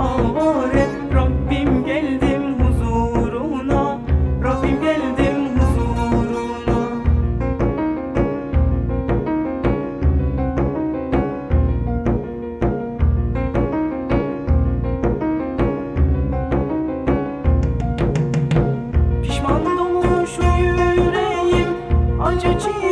avare Rabbim geldim huzuruna Rabbim geldim huzuruna. Pişman olmuş yüreğim acı çiğ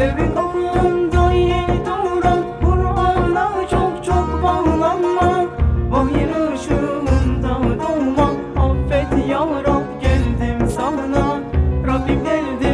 Devir Kur'an'da yeni doğran çok çok bağlanmak. Vahyin ışığında doğmak. Affet ya geldim sana. Rabbim geldi